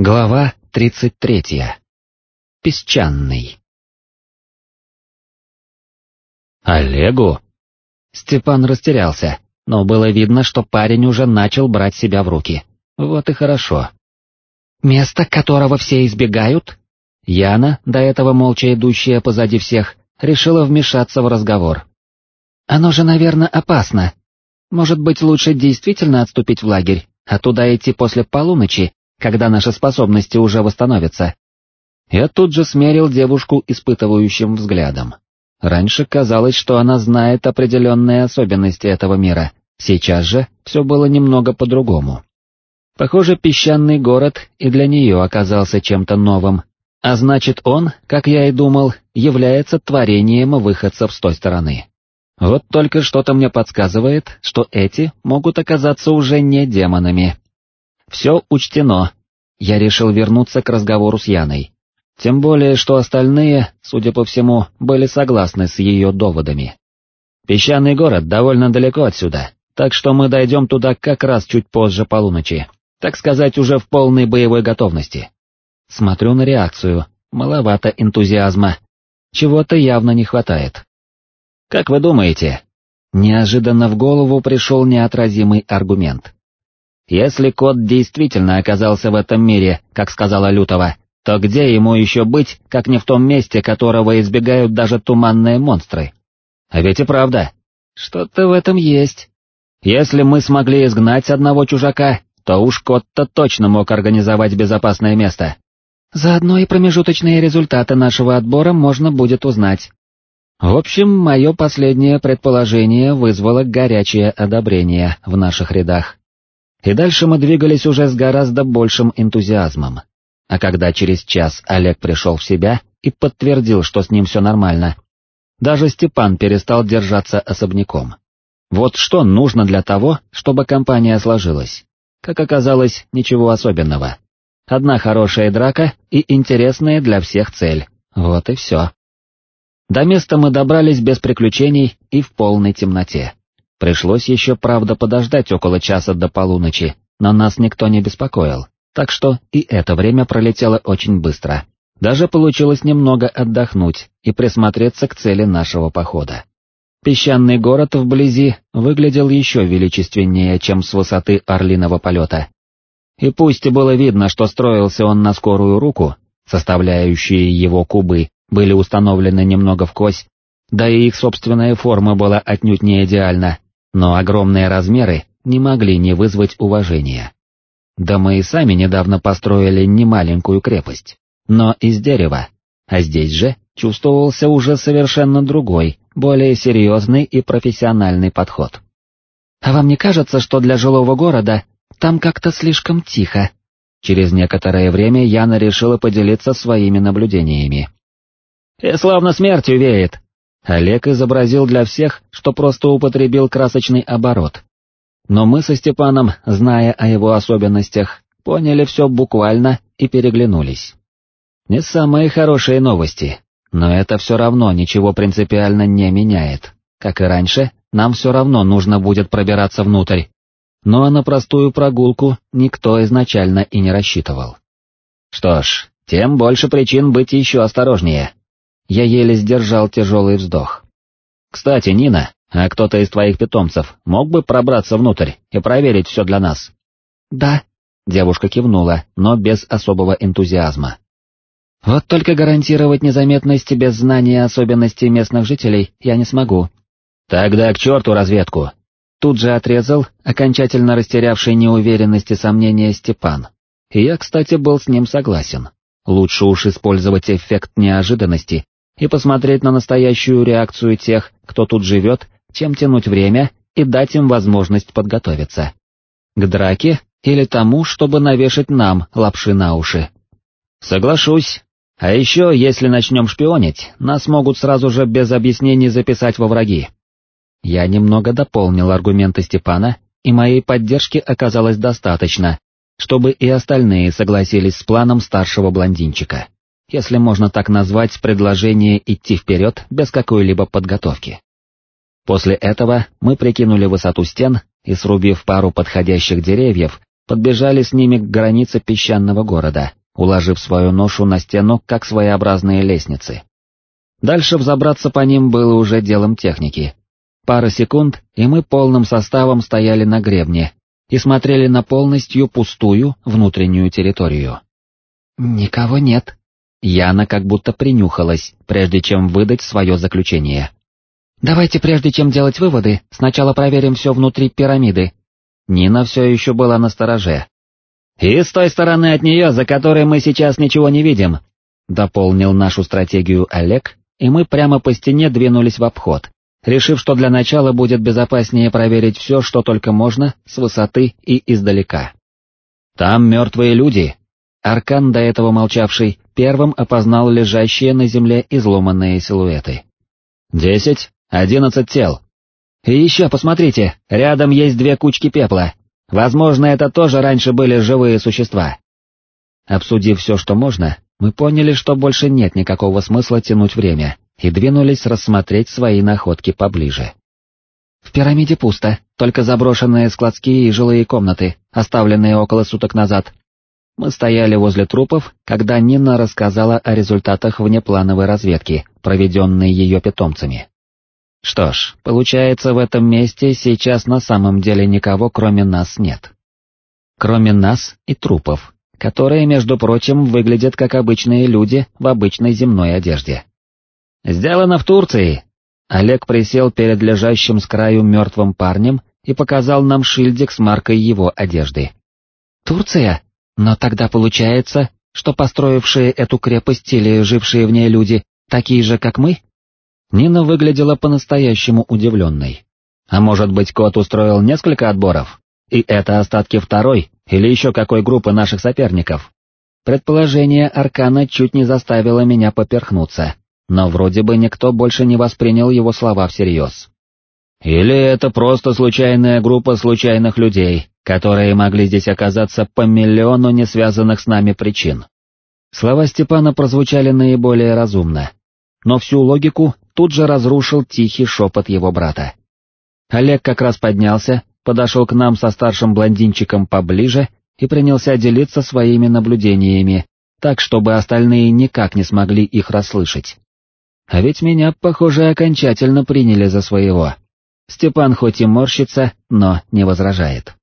Глава 33. Песчаный. «Олегу?» Степан растерялся, но было видно, что парень уже начал брать себя в руки. Вот и хорошо. «Место, которого все избегают?» Яна, до этого молча идущая позади всех, решила вмешаться в разговор. «Оно же, наверное, опасно. Может быть, лучше действительно отступить в лагерь, а туда идти после полуночи когда наши способности уже восстановятся. Я тут же смерил девушку испытывающим взглядом. Раньше казалось, что она знает определенные особенности этого мира, сейчас же все было немного по-другому. Похоже, песчаный город и для нее оказался чем-то новым, а значит он, как я и думал, является творением выходцев с той стороны. Вот только что-то мне подсказывает, что эти могут оказаться уже не демонами, все учтено. Я решил вернуться к разговору с Яной. Тем более, что остальные, судя по всему, были согласны с ее доводами. Песчаный город довольно далеко отсюда, так что мы дойдем туда как раз чуть позже полуночи, так сказать, уже в полной боевой готовности. Смотрю на реакцию, маловато энтузиазма, чего-то явно не хватает. Как вы думаете? Неожиданно в голову пришел неотразимый аргумент. Если кот действительно оказался в этом мире, как сказала Лютова, то где ему еще быть, как не в том месте, которого избегают даже туманные монстры? А ведь и правда, что-то в этом есть. Если мы смогли изгнать одного чужака, то уж кот-то точно мог организовать безопасное место. Заодно и промежуточные результаты нашего отбора можно будет узнать. В общем, мое последнее предположение вызвало горячее одобрение в наших рядах. И дальше мы двигались уже с гораздо большим энтузиазмом. А когда через час Олег пришел в себя и подтвердил, что с ним все нормально, даже Степан перестал держаться особняком. Вот что нужно для того, чтобы компания сложилась. Как оказалось, ничего особенного. Одна хорошая драка и интересная для всех цель. Вот и все. До места мы добрались без приключений и в полной темноте. Пришлось еще, правда, подождать около часа до полуночи, но нас никто не беспокоил, так что и это время пролетело очень быстро. Даже получилось немного отдохнуть и присмотреться к цели нашего похода. Песчаный город вблизи выглядел еще величественнее, чем с высоты орлиного полета. И пусть было видно, что строился он на скорую руку, составляющие его кубы были установлены немного вкось, да и их собственная форма была отнюдь не идеальна, но огромные размеры не могли не вызвать уважения. Да мы и сами недавно построили немаленькую крепость, но из дерева, а здесь же чувствовался уже совершенно другой, более серьезный и профессиональный подход. «А вам не кажется, что для жилого города там как-то слишком тихо?» Через некоторое время Яна решила поделиться своими наблюдениями. «И славно смертью веет», Олег изобразил для всех, что просто употребил красочный оборот. Но мы со Степаном, зная о его особенностях, поняли все буквально и переглянулись. Не самые хорошие новости, но это все равно ничего принципиально не меняет. Как и раньше, нам все равно нужно будет пробираться внутрь. Но на простую прогулку никто изначально и не рассчитывал. Что ж, тем больше причин быть еще осторожнее. Я еле сдержал тяжелый вздох. «Кстати, Нина, а кто-то из твоих питомцев мог бы пробраться внутрь и проверить все для нас?» «Да», — девушка кивнула, но без особого энтузиазма. «Вот только гарантировать незаметность без знания особенностей местных жителей я не смогу». «Тогда к черту разведку!» Тут же отрезал, окончательно растерявший неуверенность и сомнения Степан. И я, кстати, был с ним согласен. Лучше уж использовать эффект неожиданности и посмотреть на настоящую реакцию тех, кто тут живет, чем тянуть время и дать им возможность подготовиться. К драке или тому, чтобы навешать нам лапши на уши. Соглашусь. А еще, если начнем шпионить, нас могут сразу же без объяснений записать во враги. Я немного дополнил аргументы Степана, и моей поддержки оказалось достаточно, чтобы и остальные согласились с планом старшего блондинчика если можно так назвать предложение идти вперед без какой-либо подготовки. После этого мы прикинули высоту стен и, срубив пару подходящих деревьев, подбежали с ними к границе песчаного города, уложив свою ношу на стену, как своеобразные лестницы. Дальше взобраться по ним было уже делом техники. Пара секунд, и мы полным составом стояли на гребне и смотрели на полностью пустую внутреннюю территорию. «Никого нет». Яна как будто принюхалась, прежде чем выдать свое заключение. «Давайте, прежде чем делать выводы, сначала проверим все внутри пирамиды». Нина все еще была на стороже. «И с той стороны от нее, за которой мы сейчас ничего не видим», дополнил нашу стратегию Олег, и мы прямо по стене двинулись в обход, решив, что для начала будет безопаснее проверить все, что только можно, с высоты и издалека. «Там мертвые люди», Аркан, до этого молчавший, первым опознал лежащие на земле изломанные силуэты. «Десять, одиннадцать тел. И еще посмотрите, рядом есть две кучки пепла. Возможно, это тоже раньше были живые существа». Обсудив все, что можно, мы поняли, что больше нет никакого смысла тянуть время, и двинулись рассмотреть свои находки поближе. В пирамиде пусто, только заброшенные складские и жилые комнаты, оставленные около суток назад, мы стояли возле трупов, когда Нина рассказала о результатах внеплановой разведки, проведенной ее питомцами. Что ж, получается, в этом месте сейчас на самом деле никого кроме нас нет. Кроме нас и трупов, которые, между прочим, выглядят как обычные люди в обычной земной одежде. «Сделано в Турции!» Олег присел перед лежащим с краю мертвым парнем и показал нам шильдик с маркой его одежды. «Турция?» Но тогда получается, что построившие эту крепость или жившие в ней люди такие же, как мы? Нина выглядела по-настоящему удивленной. А может быть, кот устроил несколько отборов? И это остатки второй или еще какой группы наших соперников? Предположение Аркана чуть не заставило меня поперхнуться, но вроде бы никто больше не воспринял его слова всерьез. Или это просто случайная группа случайных людей, которые могли здесь оказаться по миллиону не связанных с нами причин. Слова Степана прозвучали наиболее разумно, но всю логику тут же разрушил тихий шепот его брата. Олег как раз поднялся, подошел к нам со старшим блондинчиком поближе и принялся делиться своими наблюдениями, так чтобы остальные никак не смогли их расслышать. А ведь меня, похоже, окончательно приняли за своего. Степан хоть и морщится, но не возражает.